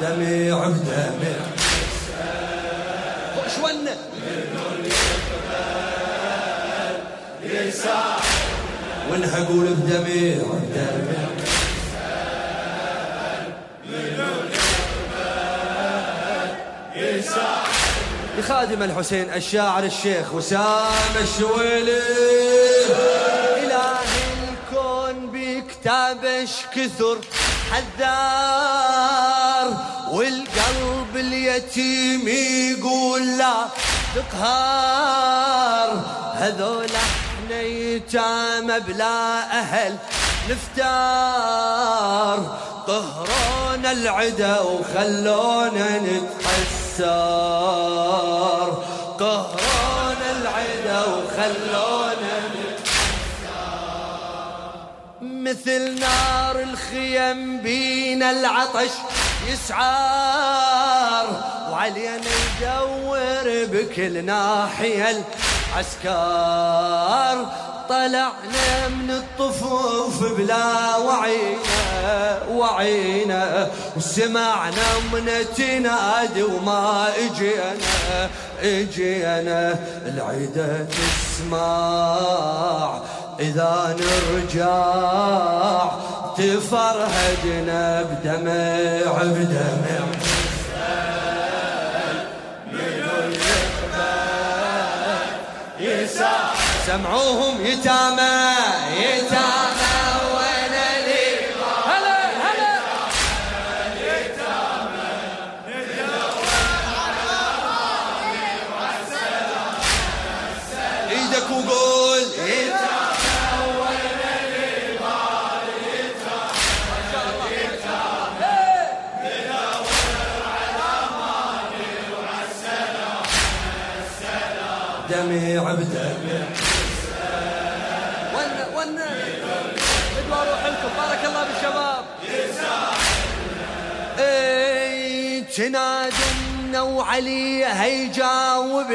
دميع بدميع شونا وانها أقول بدميع بدميع لخادم الحسين الشاعر الشيخ وسام الشويلي. إله الكون بكتابش كثر حذار والقلب اليتيم يقول لا تقهار هذول إحنا يتامى بلا أهل نفتار. قهرونا العدا وخلونا نتحسر. قهرونا العدا وخلونا مثل نار الخيم بينا العطش يسعار وعلينا يدور بكل ناحية العسكر. طلعنا من الطفوف بلا وعينا وعينا وسمعنا من تنادي وما اجينا اجينا العيدة تسمع إذا نرجع تفرهدنا بدمع بدمع. سمعوهم يتامى يتامى وين لي. هلا هلا إيدك وقول. تنادنا وعلي هيجاوب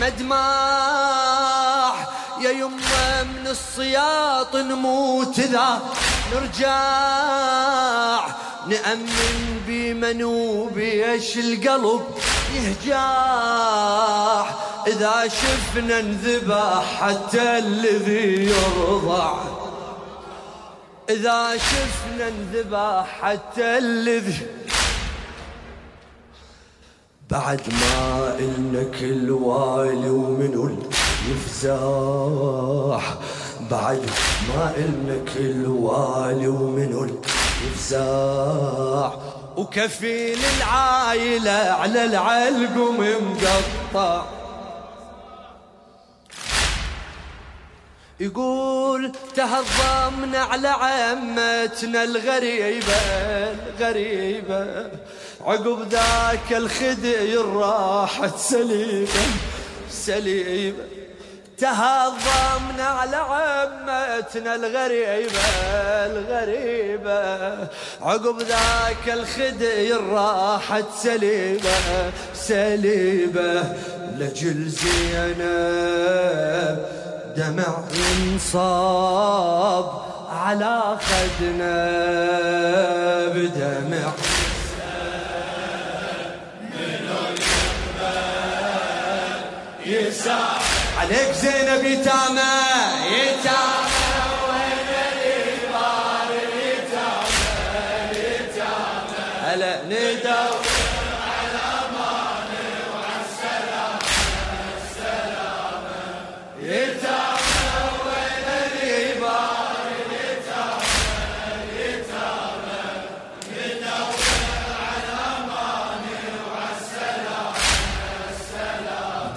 المدماح يا يمه من الصياط نموت اذا نرجع نأمن بمنوبيش القلب يهجاح. إذا شفنا انذبح حتى الذي يرضع. إذا شفنا انذبح حتى الذي بعد ما إلنا كل والي ومنو يفزاح بعد ما إلنا كل والي ومنو يفزاح وكفيل العايلة على العلقم مقطع يقول تهضمنا على عمتنا الغريبة الغريبة. عقب ذاك الخدير راحت سليمة سليمة. تهضمنا على عمتنا الغريبة الغريبة. عقب ذاك الخدير راحت سليمة سليمة. لجل زينب دمع ينصاب على خدنا بدمع يسار عليك زينب يتامى يتامى.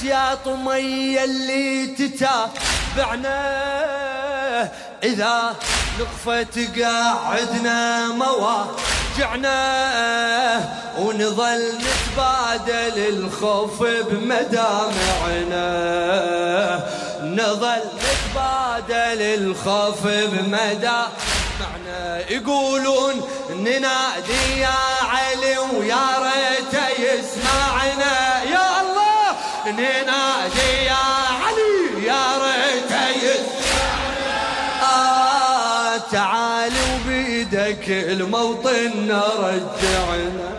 صياط مية اللي تتابعنا. إذا نقفة قاعدنا مواجعنا ونظل نتبادل الخوف بمدامعنا. نظل نتبادل الخوف بمدامعنا. يقولون ننادي يا علي ويا ريت يسمعنا. يا ننادي يا علي يا ريت آه تعال وبيدك الموطن نرجعنا.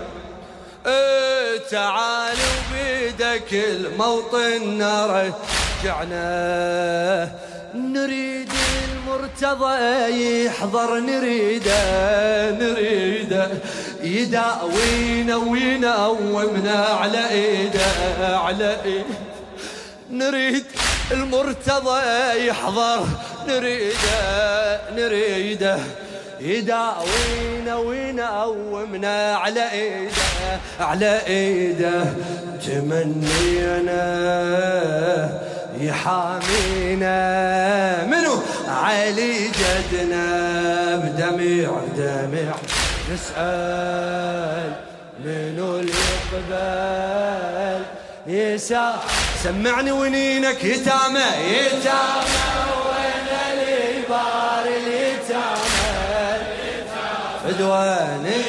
آه تعال وبيدك الموطن نرجعنا. نريد المرتضى يحضر نريده نريده يداوينا وينومنا على ايده على ايده نريد المرتضى يحضر نريده نريده يداوينا وينومنا على ايده على ايده تمنينا يحامينا. منو؟ علي جدنا بدمع دمع نسأل منو اللي يقبل يسا سمعني ونينك يتامى يتامى وين اللي بار اليتامى فدوانك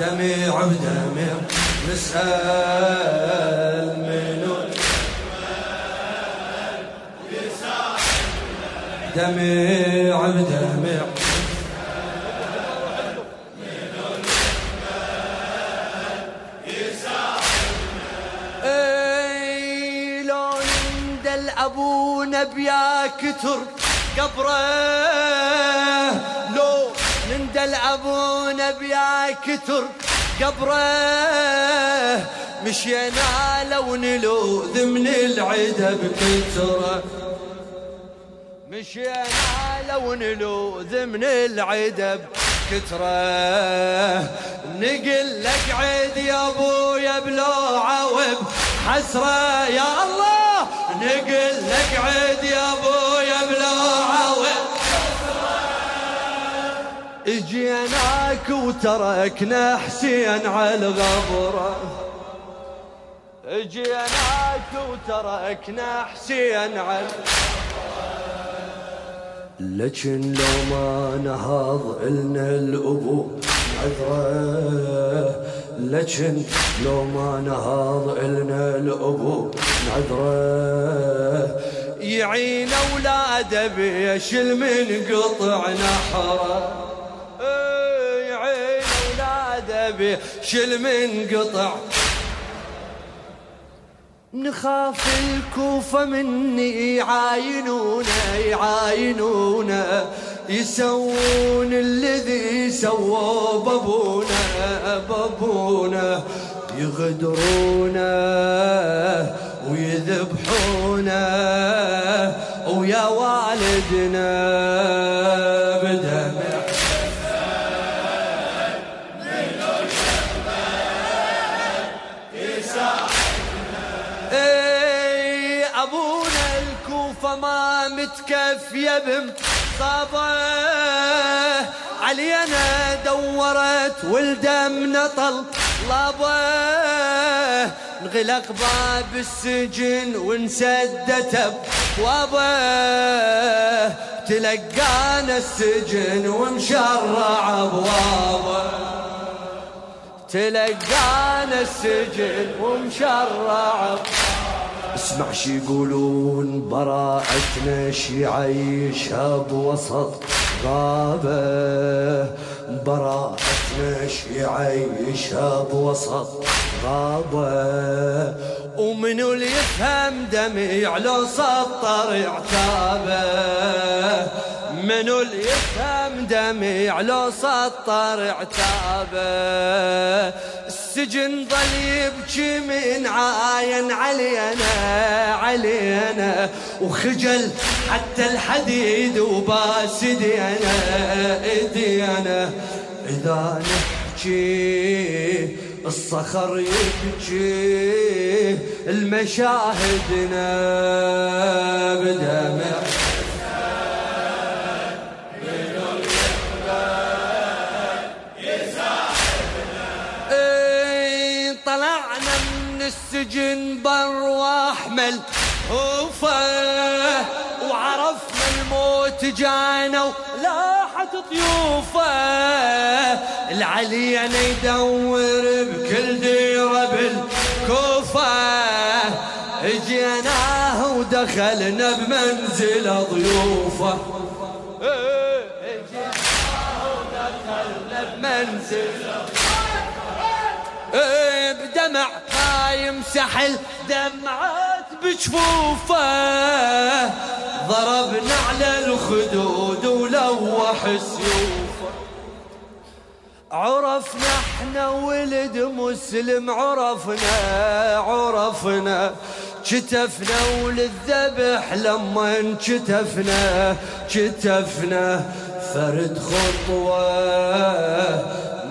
دمع بدمع نسأل منو؟ لون دل ابونا بيا كتر قبره. لو نندل ابونا بيا كتر قبره مشينا لو نلوذ من العدا بكتره. مشينا لو نلوذ من العدا بكتره. نقل لك عيد يا ابويا بلوعه وبحسره يا الله نقل لك عيد يا ابويا اجيناك وتركنا حسين على الغبرة. اجيناك وتركنا حسين على لكن لو ما نهض إلنا الأبو عذرة. لكن لو ما نهض إلنا الأبو عذرة. يعين أولاده بيش المنقطع نحره أولاده بيش المنقطع نخاف الكوفة مني يعاينونا يعاينونا. يسوون الذي سووا بابونا بابونا. يغدرونا ويذبحونا ويا والدنا. ابونا الكوفة ما متكفية بمصابة علينا دورت والدم نطل لابه انغلق باب السجن وانسدت أبوابه. تلقانا السجن ومشرع أبوابه. تلقانا السجن ومشرع أسمع شي يقولون براءتنا شي عيشها بوسط غابة. براءتنا شي عيشها بوسط غابة. ومنو اللي يفهم دمي على سطر عتابه منو اليتم دمع لو سطر عتابه السجن ظل يبكي من عاين علينا علينا. وخجل حتى الحديد وباس إيدينا. ايدينا إذا نحكي الصخر يبكي المشاهدنا بدمع السجن بر واحمل خوفه وعرفنا الموت جانا ولاحت طيوفه. العلي أنا يدور بكل ديرة بالكوفة. اجيناه ودخلنا بمنزل ضيوفه. اجيناه ودخلنا بمنزل بدمع يمسح الدمعات بجفوفه. ضربنا على الخدود ولوح سيوفه عرفنا إحنا ولد مسلم عرفنا عرفنا. كتفنا وللذبح لما انكتفنا كتفنا فرد خطوة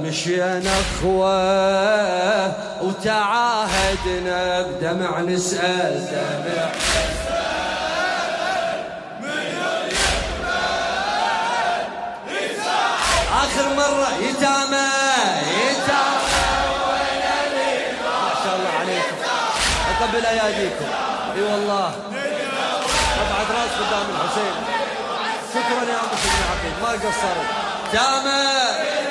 مشينا أخوة وتعاهدنا بدمع نسأل دمع آخر مرة يتامى يتامى. ما شاء الله عليكم. أقبل أياديكم. أي والله. رفعت راس قدام الحسين. شكرا يا أبو سيدنا عبد. ما قصرت. تامى.